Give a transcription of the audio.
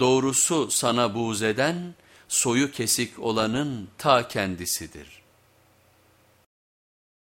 Doğrusu sana buğz eden, soyu kesik olanın ta kendisidir.''